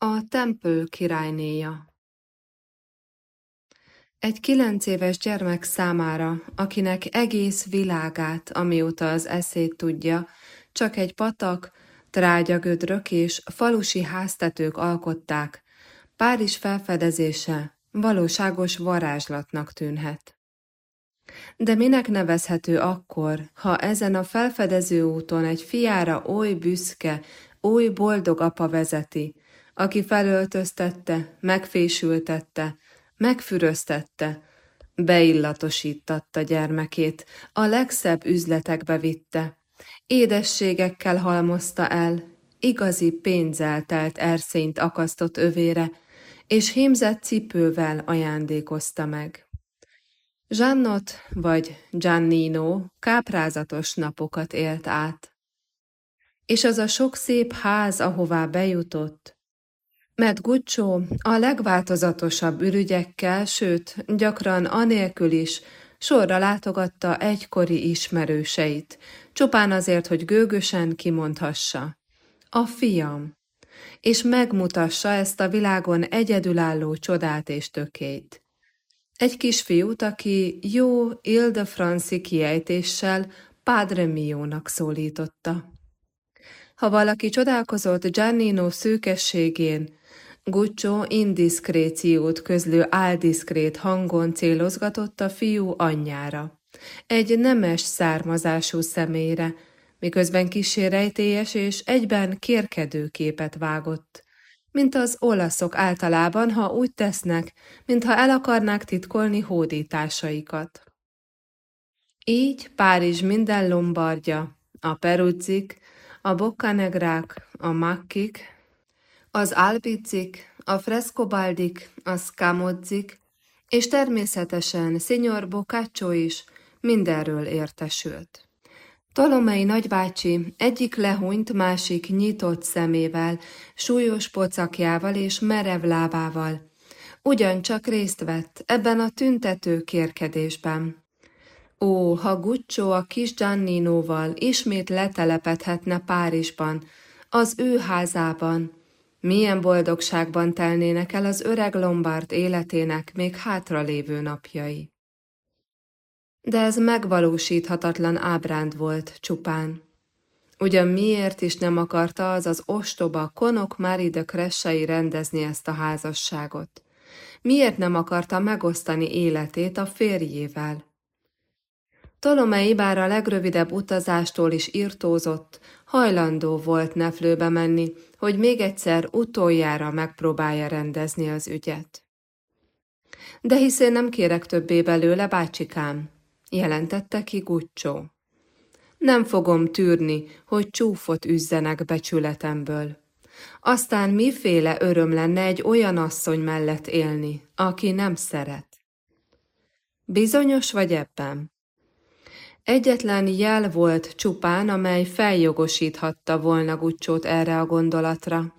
A tempő királynéja Egy kilenc éves gyermek számára, akinek egész világát, amióta az eszét tudja, csak egy patak, trágyagödrök és falusi háztetők alkották, Párizs felfedezése valóságos varázslatnak tűnhet. De minek nevezhető akkor, ha ezen a felfedező úton egy fiára oly büszke, oly boldog apa vezeti, aki felöltöztette, megfésültette, megfüröztette, beillatosítatta gyermekét, a legszebb üzletekbe vitte, édességekkel halmozta el, igazi pénzzel telt erszényt akasztott övére, és hímzett cipővel ajándékozta meg. Zsannot vagy Giannino káprázatos napokat élt át. És az a sok szép ház, ahová bejutott, mert Guccio a legváltozatosabb ürügyekkel, sőt, gyakran anélkül is sorra látogatta egykori ismerőseit, csupán azért, hogy gőgösen kimondhassa. A fiam, és megmutassa ezt a világon egyedülálló csodát és tökét. Egy kisfiút, aki jó Ile-de-France kiejtéssel Padre Mio-nak szólította. Ha valaki csodálkozott Giannino szűkességén, Guccio indiszkréciót közlő áldiszkrét hangon célozgatott a fiú anyjára, egy nemes származású személyre, miközben kísérejtélyes és egyben kérkedő képet vágott, mint az olaszok általában, ha úgy tesznek, mintha el akarnák titkolni hódításaikat. Így Párizs minden lombardja, a peruzzik, a boccanegrák, a makkik, az albicik, a frescobaldik, a scamozzik, és természetesen Signor Boccaccio is mindenről értesült. Tolomei nagybácsi egyik lehunyt, másik nyitott szemével, súlyos pocakjával és merev lábával. Ugyancsak részt vett ebben a tüntető kérkedésben. Ó, ha Guccio a kis Gianninoval ismét letelepedhetne Párizsban, az ő házában, milyen boldogságban telnének el az öreg Lombard életének még hátralévő napjai de ez megvalósíthatatlan ábránd volt csupán. Ugyan miért is nem akarta az az ostoba konok Mári de Kressai rendezni ezt a házasságot? Miért nem akarta megosztani életét a férjével? Tolomei bár a legrövidebb utazástól is írtózott, hajlandó volt neflőbe menni, hogy még egyszer utoljára megpróbálja rendezni az ügyet. De hisz nem kérek többé belőle, bácsikám, jelentette ki Guccio. Nem fogom tűrni, hogy csúfot üzzenek becsületemből. Aztán miféle öröm lenne egy olyan asszony mellett élni, aki nem szeret. Bizonyos vagy ebben? Egyetlen jel volt csupán, amely feljogosíthatta volna Gucciót erre a gondolatra.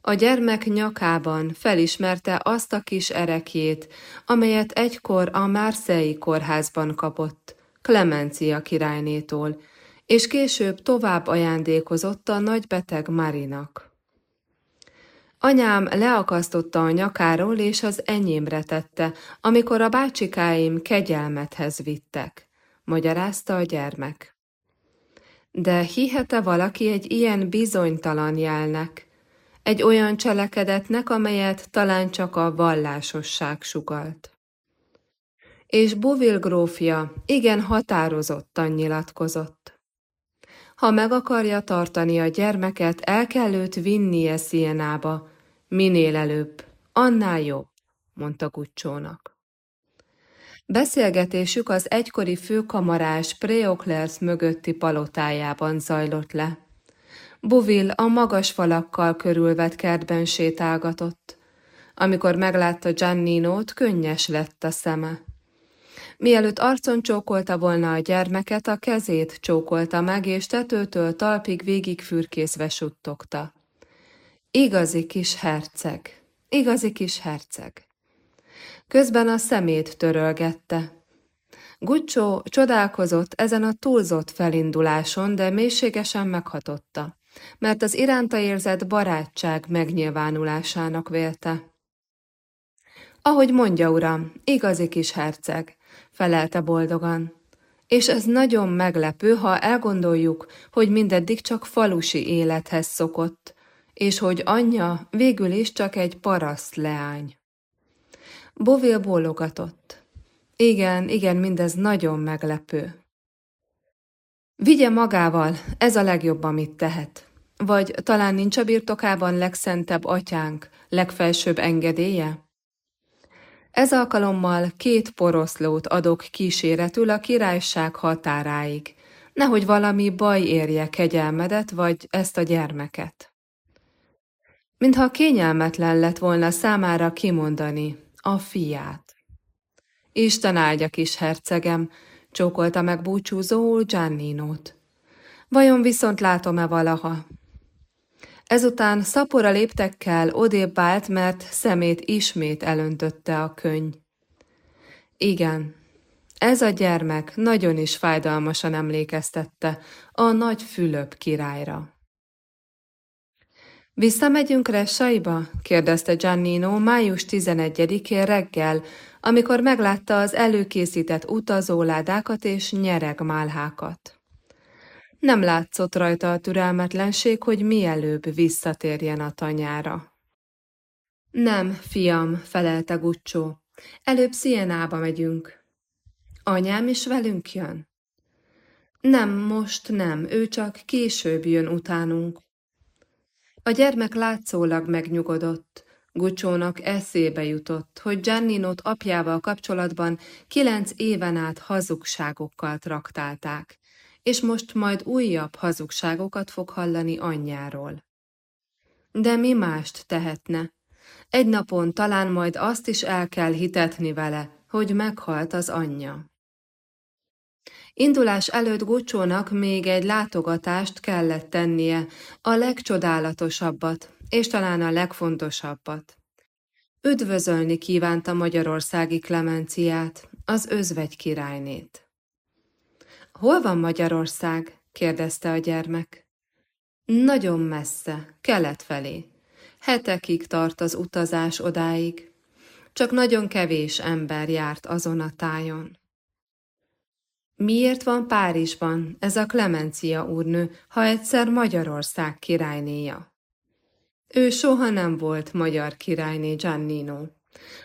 A gyermek nyakában felismerte azt a kis erekjét, amelyet egykor a Márszei kórházban kapott, Klemencia királynétól, és később tovább ajándékozott a nagybeteg Marinak. Anyám leakasztotta a nyakáról, és az enyémre tette, amikor a bácsikáim kegyelmethez vittek, magyarázta a gyermek. De hihete valaki egy ilyen bizonytalan jelnek? egy olyan cselekedetnek, amelyet talán csak a vallásosság sugalt. És Bovil grófja igen határozottan nyilatkozott. Ha meg akarja tartani a gyermeket, el kell őt vinnie Szienába, minél előbb, annál jobb, mondta Guccsónak. Beszélgetésük az egykori főkamarás Preoklers mögötti palotájában zajlott le. Buvil a magas falakkal körülvett kertben sétálgatott. Amikor meglátta Gianninót, könnyes lett a szeme. Mielőtt arcon csókolta volna a gyermeket, a kezét csókolta meg, és tetőtől talpig végig fürkészve suttogta. Igazi kis herceg, igazi kis herceg. Közben a szemét törölgette. Guccio csodálkozott ezen a túlzott felinduláson, de mélységesen meghatotta. mert az iránta érzett barátság megnyilvánulásának vélte. Ahogy mondja, uram, igazi kis herceg, felelte boldogan. És ez nagyon meglepő, ha elgondoljuk, hogy mindeddig csak falusi élethez szokott, és hogy anyja végül is csak egy paraszt leány. Bovil bólogatott. Igen, igen, mindez nagyon meglepő. Vigye magával, ez a legjobb, amit tehet. Vagy talán nincs a birtokában legszentebb atyánk, legfelsőbb engedélye? Ez alkalommal két poroszlót adok kíséretül a királyság határáig, nehogy valami baj érje kegyelmedet vagy ezt a gyermeket. Mintha kényelmetlen lett volna számára kimondani a fiát. Isten áldja kis hercegem, csókolta meg búcsúzó Gianninót. Vajon viszont látom-e valaha? Ezután szapora léptekkel odébb állt, mert szemét ismét elöntötte a könyv. Igen, ez a gyermek nagyon is fájdalmasan emlékeztette a nagy Fülöp királyra. Visszamegyünk Ressaiba? kérdezte Giannino május 11-én reggel, amikor meglátta az előkészített utazóládákat és nyeregmálhákat. Nem látszott rajta a türelmetlenség, hogy mielőbb visszatérjen a tanyára. Nem, fiam, felelte Guccio. Előbb Szienába megyünk. Anyám is velünk jön? Nem, most nem, ő csak később jön utánunk. A gyermek látszólag megnyugodott. Gucsónak eszébe jutott, hogy Gianninot apjával kapcsolatban kilenc éven át hazugságokkal traktálták, és most majd újabb hazugságokat fog hallani anyjáról. De mi mást tehetne? Egy napon talán majd azt is el kell hitetni vele, hogy meghalt az anyja. Indulás előtt Gucsónak még egy látogatást kellett tennie, a legcsodálatosabbat, és talán a legfontosabbat. Üdvözölni kívánta Magyarországi Klemenciát, az özvegy királynét. Hol van Magyarország? kérdezte a gyermek. Nagyon messze, kelet felé. Hetekig tart az utazás odáig. Csak nagyon kevés ember járt azon a tájon. Miért van Párizsban ez a Klemencia úrnő, ha egyszer Magyarország királynéja? Ő soha nem volt magyar királyné Giannino.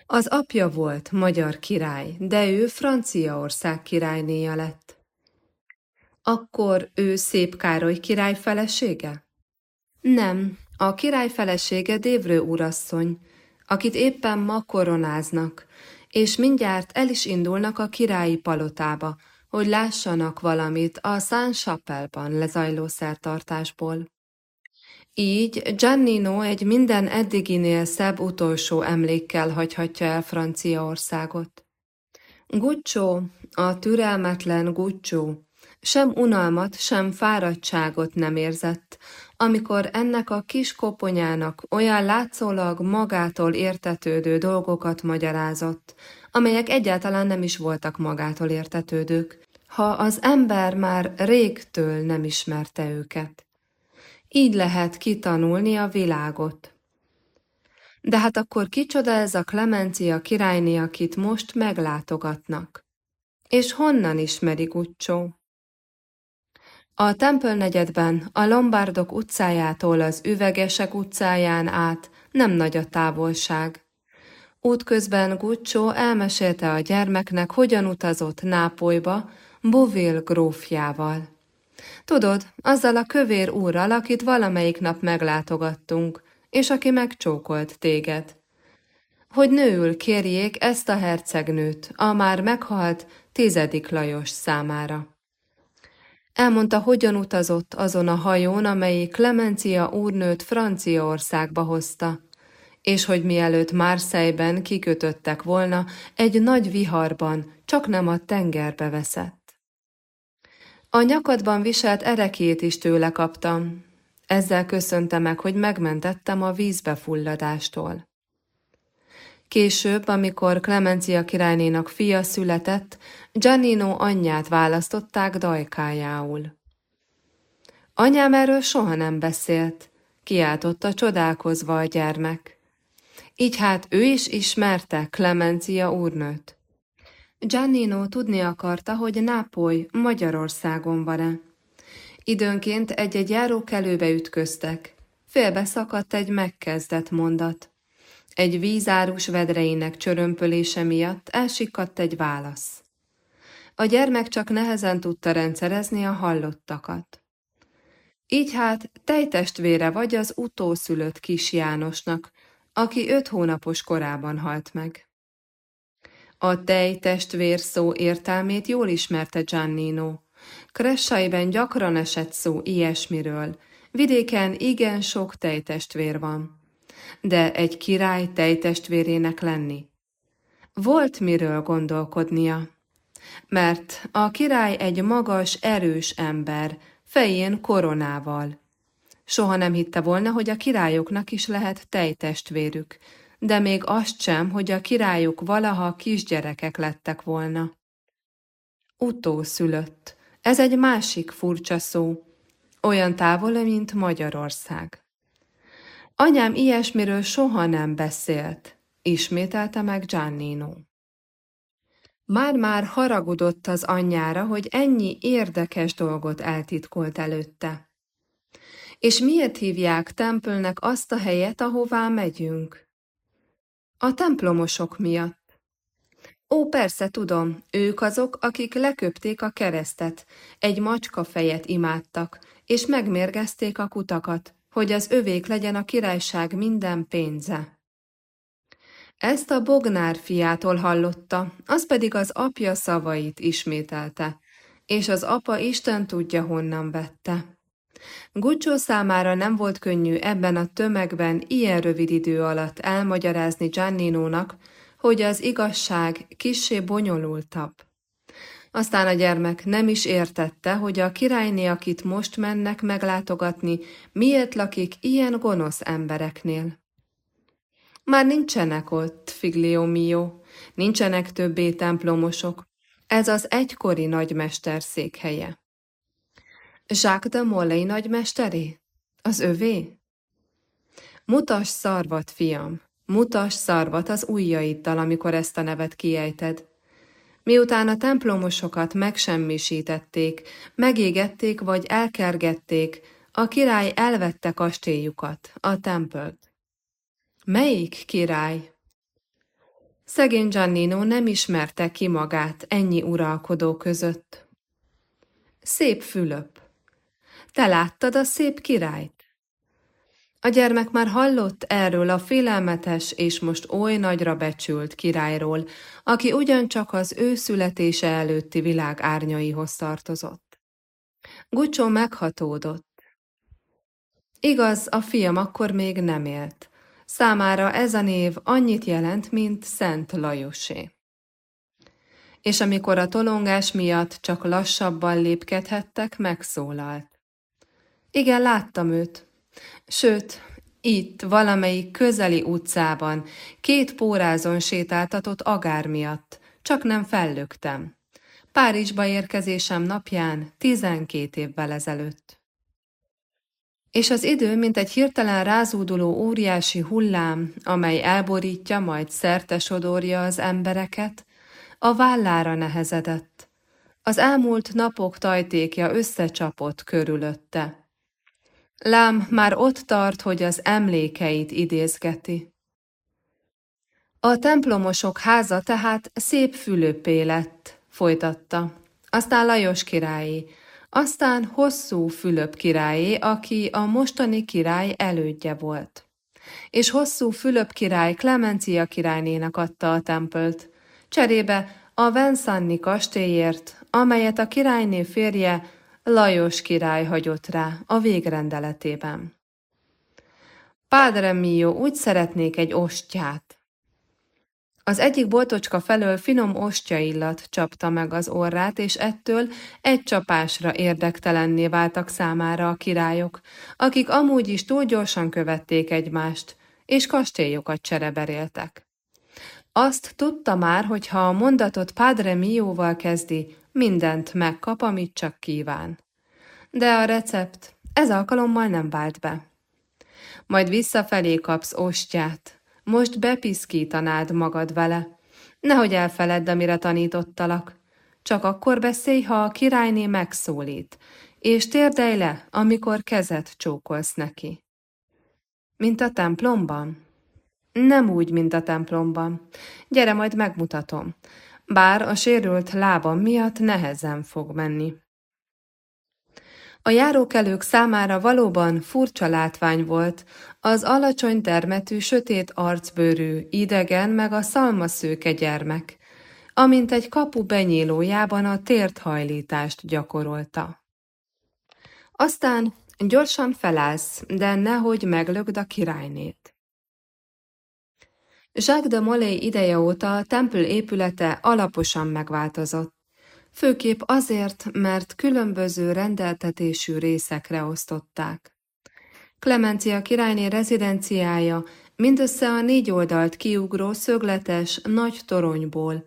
Az apja volt magyar király, de ő Franciaország királynéja lett. Akkor ő Szép Károly király felesége? Nem, a király felesége Dévrő úrasszony, akit éppen ma koronáznak, és mindjárt el is indulnak a királyi palotába, hogy lássanak valamit a San Chapelban lezajló szertartásból. Így Giannino egy minden eddiginél szebb utolsó emlékkel hagyhatja el Franciaországot. Guccio, a türelmetlen Guccio, sem unalmat, sem fáradtságot nem érzett, amikor ennek a kis koponyának olyan látszólag magától értetődő dolgokat magyarázott, amelyek egyáltalán nem is voltak magától értetődők, ha az ember már régtől nem ismerte őket. Így lehet kitanulni a világot. De hát akkor kicsoda ez a Klemencia királyné, akit most meglátogatnak? És honnan ismeri Guccio? A Tempölnegyedben, a Lombardok utcájától az Üvegesek utcáján át nem nagy a távolság. Útközben Guccio elmesélte a gyermeknek, hogyan utazott Nápolyba, Bovil grófjával. Tudod, azzal a kövér úrral, akit valamelyik nap meglátogattunk, és aki megcsókolt téged. Hogy nőül kérjék ezt a hercegnőt, a már meghalt tizedik Lajos számára. Elmondta, hogyan utazott azon a hajón, amelyik Clemencia úrnőt Franciaországba hozta, és hogy mielőtt Marseille-ben kikötöttek volna, egy nagy viharban csak nem a tengerbe veszett. A nyakadban viselt erekét is tőle kaptam. Ezzel köszönte meg, hogy megmentettem a vízbefulladástól. Később, amikor Clemencia királynénak fia született, Giannino anyját választották dajkájául. Anyám erről soha nem beszélt, kiáltotta csodálkozva a gyermek. Így hát ő is ismerte Clemencia úrnőt. Giannino tudni akarta, hogy Nápoly Magyarországon van-e. Időnként egy-egy járókelőbe ütköztek. Félbe szakadt egy megkezdett mondat. Egy vízárus vedreinek csörömpölése miatt elsikadt egy válasz. A gyermek csak nehezen tudta rendszerezni a hallottakat. Így hát tejtestvére vagy az utószülött kis Jánosnak, aki öt hónapos korában halt meg. A tejtestvér szó értelmét jól ismerte Giannino. Kressaiben gyakran esett szó ilyesmiről. Vidéken igen sok tejtestvér van. De egy király tejtestvérének lenni. Volt miről gondolkodnia. Mert a király egy magas, erős ember, fején koronával. Soha nem hitte volna, hogy a királyoknak is lehet tejtestvérük, de még azt sem, hogy a királyok valaha kisgyerekek lettek volna. Utószülött. Ez egy másik furcsa szó, olyan távol, mint Magyarország. Anyám ilyesmiről soha nem beszélt, ismételte meg Giannino. Már-már haragudott az anyjára, hogy ennyi érdekes dolgot eltitkolt előtte. És miért hívják templnek azt a helyet, ahová megyünk? A templomosok miatt. Ó, persze tudom, ők azok, akik leköpték a keresztet, egy macska fejet imádtak, és megmérgezték a kutakat, hogy az övék legyen a királyság minden pénze. Ezt a Bognár fiától hallotta, az pedig az apja szavait ismételte, és az apa Isten tudja honnan vette. Gucsó számára nem volt könnyű ebben a tömegben ilyen rövid idő alatt elmagyarázni Gianninónak, hogy az igazság kissé bonyolultabb. Aztán a gyermek nem is értette, hogy a királyné, akit most mennek meglátogatni, miért lakik ilyen gonosz embereknél. Már nincsenek ott, Figlio mio, nincsenek többé templomosok. Ez az egykori nagymester székhelye. Jacques de Molay nagymesteré? Az övé? Mutas szarvat, fiam, mutas szarvat az ujjaiddal, amikor ezt a nevet kiejted. Miután a templomosokat megsemmisítették, megégették vagy elkergették, a király elvette kastélyukat, a tempölt. Melyik király? Szegény Giannino nem ismerte ki magát ennyi uralkodó között. Szép Fülöp. Te láttad a szép királyt? A gyermek már hallott erről a félelmetes és most oly nagyra becsült királyról, aki ugyancsak az ő születése előtti világ árnyaihoz tartozott. Gucsó meghatódott. Igaz, a fiam akkor még nem élt, Számára ez a név annyit jelent, mint Szent Lajosé. És amikor a tolongás miatt csak lassabban lépkedhettek, megszólalt. Igen, láttam őt. Sőt, itt, valamelyik közeli utcában, két pórázon sétáltatott agár miatt, csak nem fellögtem. Párizsba érkezésem napján, tizenkét évvel ezelőtt és az idő, mint egy hirtelen rázúduló óriási hullám, amely elborítja, majd szerte sodorja az embereket, a vállára nehezedett. Az elmúlt napok tajtékja összecsapott körülötte. Lám már ott tart, hogy az emlékeit idézgeti. A templomosok háza tehát szép fülöppé lett, folytatta. Aztán Lajos királyi, aztán hosszú Fülöp királyé, aki a mostani király elődje volt. És hosszú Fülöp király Klemencia királynének adta a tempölt, cserébe a Vensanni kastélyért, amelyet a királyné férje Lajos király hagyott rá a végrendeletében. Padre mio, úgy szeretnék egy ostját, az egyik boltocska felől finom ostya illat csapta meg az orrát, és ettől egy csapásra érdektelenné váltak számára a királyok, akik amúgy is túl gyorsan követték egymást, és kastélyokat csereberéltek. Azt tudta már, hogy ha a mondatot Padre Mióval kezdi, mindent megkap, amit csak kíván. De a recept Ez alkalommal nem vált be. Majd visszafelé kapsz ostját, most bepiszkítanád magad vele. Nehogy elfeledd, amire tanítottalak. Csak akkor beszélj, ha a királyné megszólít, és térdelj le, amikor kezet csókolsz neki. Mint a templomban? Nem úgy, mint a templomban. Gyere, majd megmutatom. Bár a sérült lábam miatt nehezen fog menni. A járókelők számára valóban furcsa látvány volt, az alacsony termetű, sötét arcbőrű, idegen meg a szalmaszőke gyermek, amint egy kapu benyílójában a térthajlítást gyakorolta. Aztán gyorsan felállsz, de nehogy meglögd a királynét. Jacques de Molay ideje óta a tempül épülete alaposan megváltozott. Főképp azért, mert különböző rendeltetésű részekre osztották. Klemencia királyné rezidenciája mindössze a négy oldalt kiugró szögletes, nagy toronyból,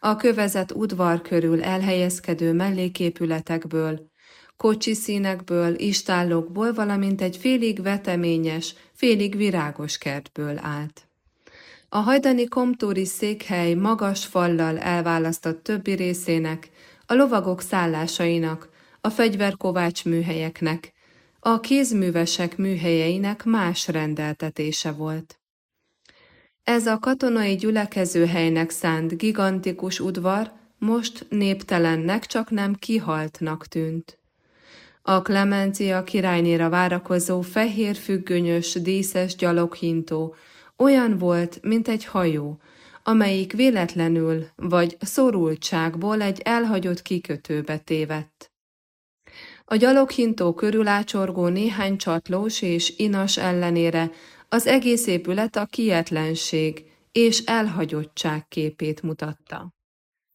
a kövezett udvar körül elhelyezkedő melléképületekből, kocsi színekből, istállókból, valamint egy félig veteményes, félig virágos kertből állt. A hajdani komtúri székhely magas fallal elválasztott többi részének, a lovagok szállásainak, a fegyverkovács műhelyeknek, a kézművesek műhelyeinek más rendeltetése volt. Ez a katonai gyülekezőhelynek szánt gigantikus udvar most néptelennek, csak nem kihaltnak tűnt. A Klemencia királynéra várakozó fehér függönyös, díszes gyaloghintó olyan volt, mint egy hajó, amelyik véletlenül vagy szorultságból egy elhagyott kikötőbe tévedt. A gyaloghintó körül ácsorgó néhány csatlós és inas ellenére az egész épület a kietlenség és elhagyottság képét mutatta.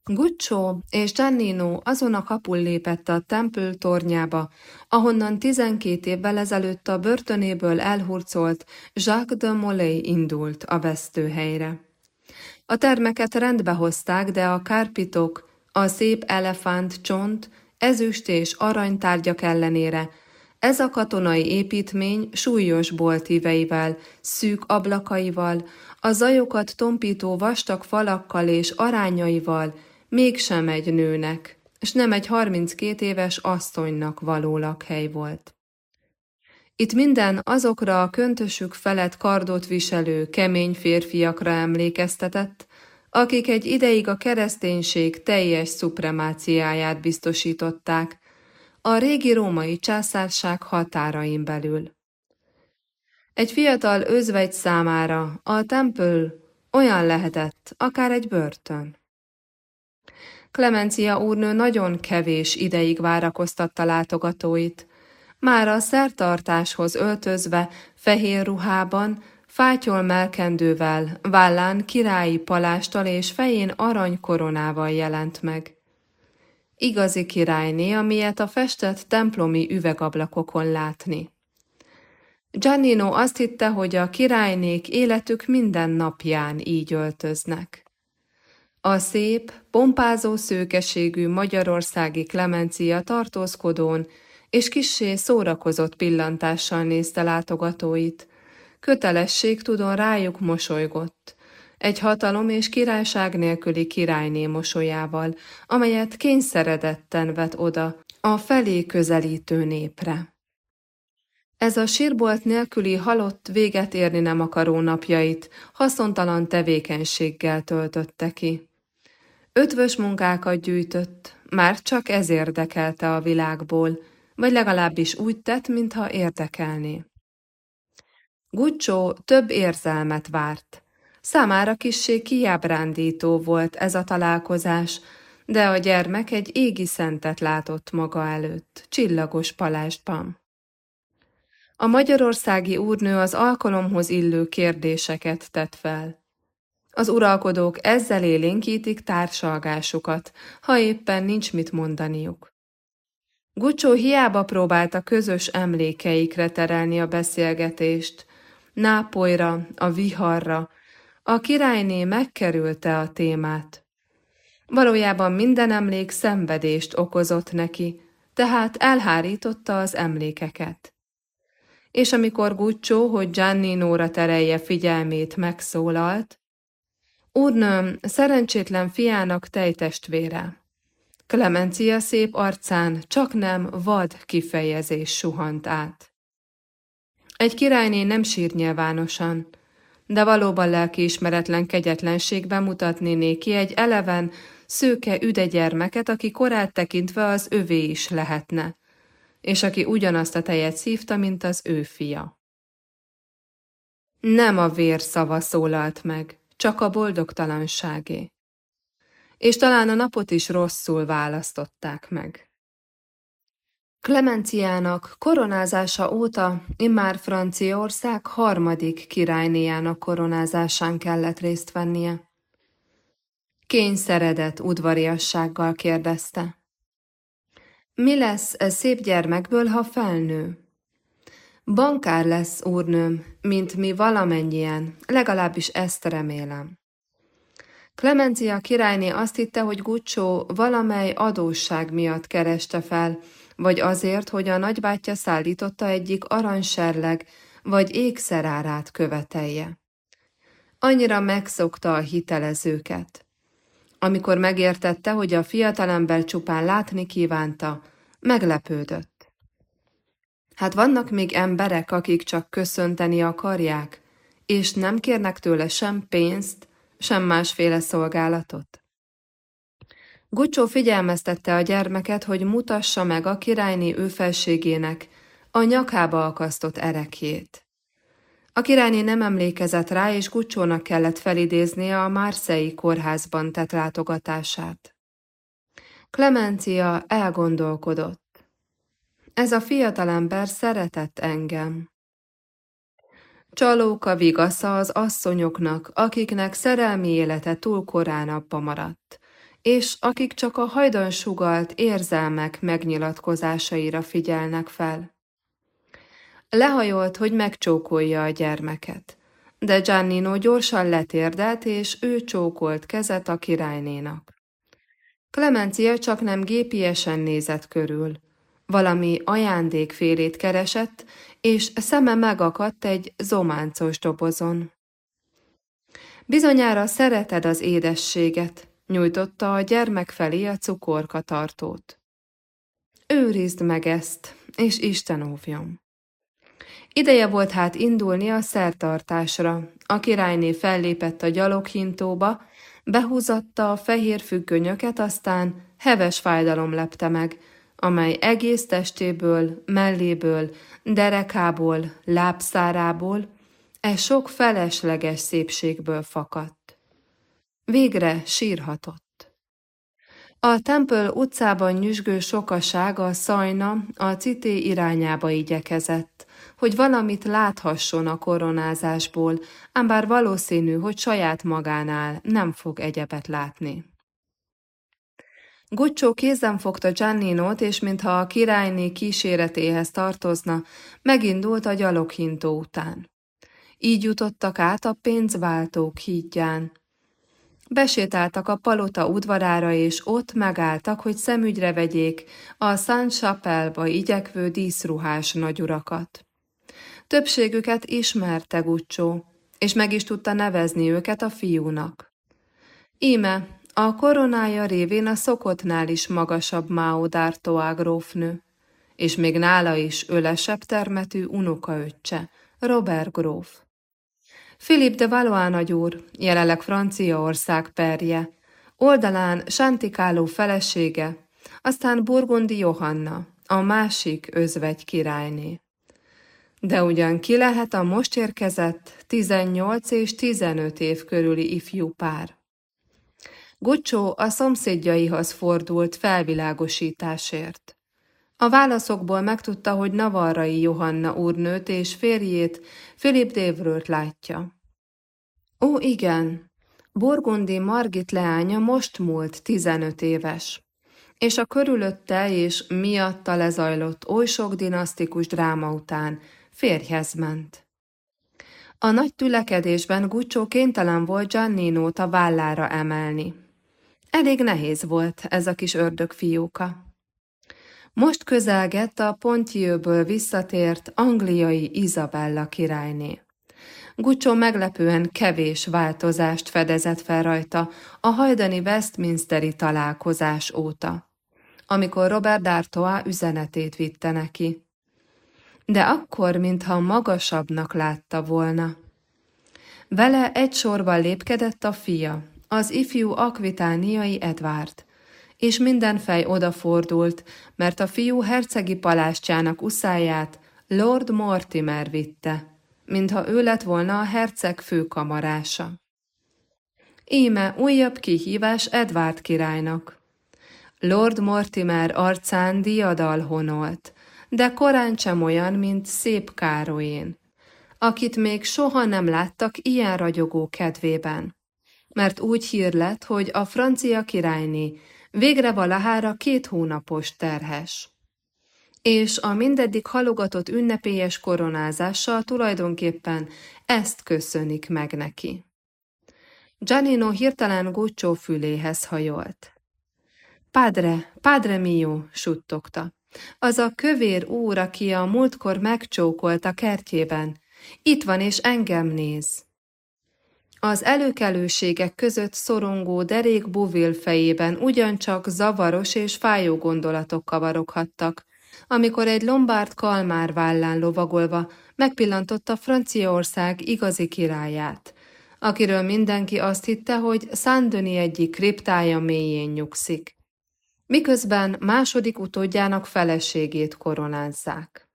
Guccio és Giannino azon a kapul lépett a tempül tornyába, ahonnan tizenkét évvel ezelőtt a börtönéből elhurcolt Jacques de Molay indult a vesztőhelyre. A termeket rendbe hozták, de a kárpitok, a szép elefánt csont, ezüst és aranytárgyak ellenére ez a katonai építmény súlyos boltíveivel, szűk ablakaival, a zajokat tompító vastag falakkal és arányaival mégsem egy nőnek, és nem egy 32 éves asszonynak való lakhely volt. Itt minden azokra a köntösük felett kardot viselő, kemény férfiakra emlékeztetett, akik egy ideig a kereszténység teljes szupremáciáját biztosították, a régi római császárság határain belül. Egy fiatal özvegy számára a tempül olyan lehetett, akár egy börtön. Klemencia úrnő nagyon kevés ideig várakoztatta látogatóit. Már a szertartáshoz öltözve, fehér ruhában, fátyol melkendővel, vállán királyi palástal és fején aranykoronával jelent meg. Igazi királyné, amilyet a festett templomi üvegablakokon látni. Giannino azt hitte, hogy a királynék életük minden napján így öltöznek. A szép, pompázó szőkeségű magyarországi Klemencia tartózkodón és kissé szórakozott pillantással nézte látogatóit. Kötelesség tudon rájuk mosolygott, egy hatalom és királyság nélküli királyné mosolyával, amelyet kényszeredetten vet oda a felé közelítő népre. Ez a sírbolt nélküli halott véget érni nem akaró napjait haszontalan tevékenységgel töltötte ki. Ötvös munkákat gyűjtött, már csak ez érdekelte a világból, vagy legalábbis úgy tett, mintha érdekelné. Guccio több érzelmet várt. Számára kissé kiábrándító volt ez a találkozás, de a gyermek egy égi szentet látott maga előtt, csillagos palástban. A magyarországi úrnő az alkalomhoz illő kérdéseket tett fel. Az uralkodók ezzel élénkítik társalgásukat, ha éppen nincs mit mondaniuk. Gucsó hiába próbálta közös emlékeikre terelni a beszélgetést, Nápolyra, a viharra, a királyné megkerülte a témát. Valójában minden emlék szenvedést okozott neki, tehát elhárította az emlékeket. És amikor Guccio, hogy Giannino-ra terelje figyelmét, megszólalt, Úrnőm, szerencsétlen fiának tejtestvére. Klemencia szép arcán csak nem vad kifejezés suhant át. Egy királyné nem sír nyilvánosan, de valóban lelkiismeretlen kegyetlenségben mutatni néki egy eleven, szőke üdegyermeket, aki korát tekintve az övé is lehetne, és aki ugyanazt a tejet szívta, mint az ő fia. Nem a vér szava szólalt meg, csak a boldogtalanságé. És talán a napot is rosszul választották meg. Klemenciának koronázása óta immár Franciaország harmadik királynéjának koronázásán kellett részt vennie. Kényszeredett udvariassággal kérdezte. Mi lesz e szép gyermekből, ha felnő? Bankár lesz, úrnőm, mint mi valamennyien, legalábbis ezt remélem. Klemencia királyné azt hitte, hogy Guccio valamely adósság miatt kereste fel, vagy azért, hogy a nagybátyja szállította egyik aranyserleg, vagy ékszerárát követelje. Annyira megszokta a hitelezőket. Amikor megértette, hogy a fiatalember csupán látni kívánta, meglepődött. Hát vannak még emberek, akik csak köszönteni akarják, és nem kérnek tőle sem pénzt, sem másféle szolgálatot. Gucsó figyelmeztette a gyermeket, hogy mutassa meg a királyné ő felségének a nyakába akasztott erekjét. A királyné nem emlékezett rá, és Gucsónak kellett felidéznie a Marseille kórházban tett látogatását. Clemencia elgondolkodott. Ez a fiatalember szeretett engem. Csalóka vigasza az asszonyoknak, akiknek szerelmi élete túl korán abba maradt, és akik csak a hajdan érzelmek megnyilatkozásaira figyelnek fel. Lehajolt, hogy megcsókolja a gyermeket, de Giannino gyorsan letérdelt, és ő csókolt kezet a királynénak. Clemencia csak nem gépiesen nézett körül. Valami ajándékfélét keresett, és szeme megakadt egy zománcos dobozon. Bizonyára szereted az édességet, nyújtotta a gyermek felé a cukorkatartót. Őrizd meg ezt, és Isten óvjon. Ideje volt hát indulni a szertartásra. A királyné fellépett a gyaloghintóba, behúzatta a fehér függönyöket, aztán heves fájdalom lepte meg, amely egész testéből, melléből, derekából, lábszárából, e sok felesleges szépségből fakadt. Végre sírhatott. A tempel utcában nyüzsgő sokaság a szajna a cité irányába igyekezett, hogy valamit láthasson a koronázásból, ám bár valószínű, hogy saját magánál nem fog egyebet látni. Guccio kézen fogta Gianninót, és mintha a királyné kíséretéhez tartozna, megindult a gyaloghintó után. Így jutottak át a pénzváltók hídján. Besétáltak a palota udvarára, és ott megálltak, hogy szemügyre vegyék a Saint Chapelle-ba igyekvő díszruhás nagyurakat. Többségüket ismerte Guccio, és meg is tudta nevezni őket a fiúnak. Íme, a koronája révén a szokottnál is magasabb Mao grófnő, és még nála is ölesebb termetű unokaöccse, Robert gróf. Philip de Valois nagyúr, jelenleg Franciaország perje, oldalán Santikáló felesége, aztán Burgundi Johanna, a másik özvegy királyné. De ugyan ki lehet a most érkezett 18 és 15 év körüli ifjú pár? Gucsó a szomszédjaihoz fordult felvilágosításért. A válaszokból megtudta, hogy Navarrai Johanna úrnőt és férjét, Philip Dévrőt látja. Ó, igen, Burgundi Margit leánya most múlt 15 éves, és a körülötte és miatta lezajlott oly sok dinasztikus dráma után férjhez ment. A nagy tülekedésben Gucsó kénytelen volt Giannino-t a vállára emelni. Elég nehéz volt ez a kis ördög fióka. Most közelgett a Pontjőből visszatért angliai Izabella királyné. Gucsó meglepően kevés változást fedezett fel rajta a hajdani Westminsteri találkozás óta, amikor Robert D'Artois üzenetét vitte neki. De akkor, mintha magasabbnak látta volna. Vele egy sorban lépkedett a fia, az ifjú akvitániai Edward, és minden fej odafordult, mert a fiú hercegi palástjának uszáját Lord Mortimer vitte, mintha ő lett volna a herceg főkamarása. Íme újabb kihívás Edward királynak. Lord Mortimer arcán diadal honolt, de korán sem olyan, mint szép Károlyén, akit még soha nem láttak ilyen ragyogó kedvében. Mert úgy hír lett, hogy a francia királyné végre valahára két hónapos terhes. És a mindeddig halogatott ünnepélyes koronázással tulajdonképpen ezt köszönik meg neki. Giannino hirtelen Guccio füléhez hajolt. Padre, padre mio, suttogta. Az a kövér úr, aki a múltkor megcsókolt a kertjében. Itt van és engem néz. Az előkelőségek között szorongó derék Buvil fejében ugyancsak zavaros és fájó gondolatok kavaroghattak, amikor egy lombárd kalmár vállán lovagolva megpillantotta Franciaország igazi királyát, akiről mindenki azt hitte, hogy Szándöni egyik kriptája mélyén nyugszik, miközben második utódjának feleségét koronázzák.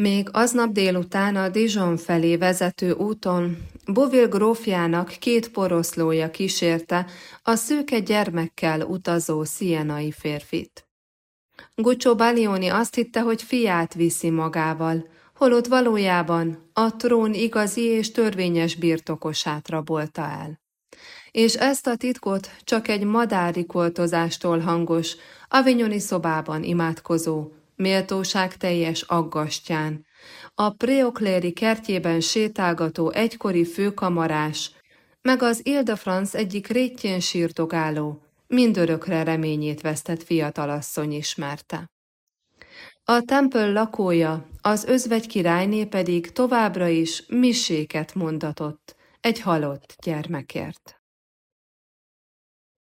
Még aznap délután a Dijon felé vezető úton Bovil grófjának két poroszlója kísérte a szőke gyermekkel utazó szienai férfit. Guccio Balioni azt hitte, hogy fiát viszi magával, holott valójában a trón igazi és törvényes birtokosát rabolta el. És ezt a titkot csak egy madárrikoltozástól hangos, avignoni szobában imádkozó, méltóság teljes aggastyán, a Preokléri kertjében sétálgató egykori főkamarás, meg az Ilda Franz egyik rétjén sírtogáló, mindörökre reményét vesztett fiatalasszony ismerte. A tempel lakója, az özvegy királyné pedig továbbra is miséket mondatott egy halott gyermekért.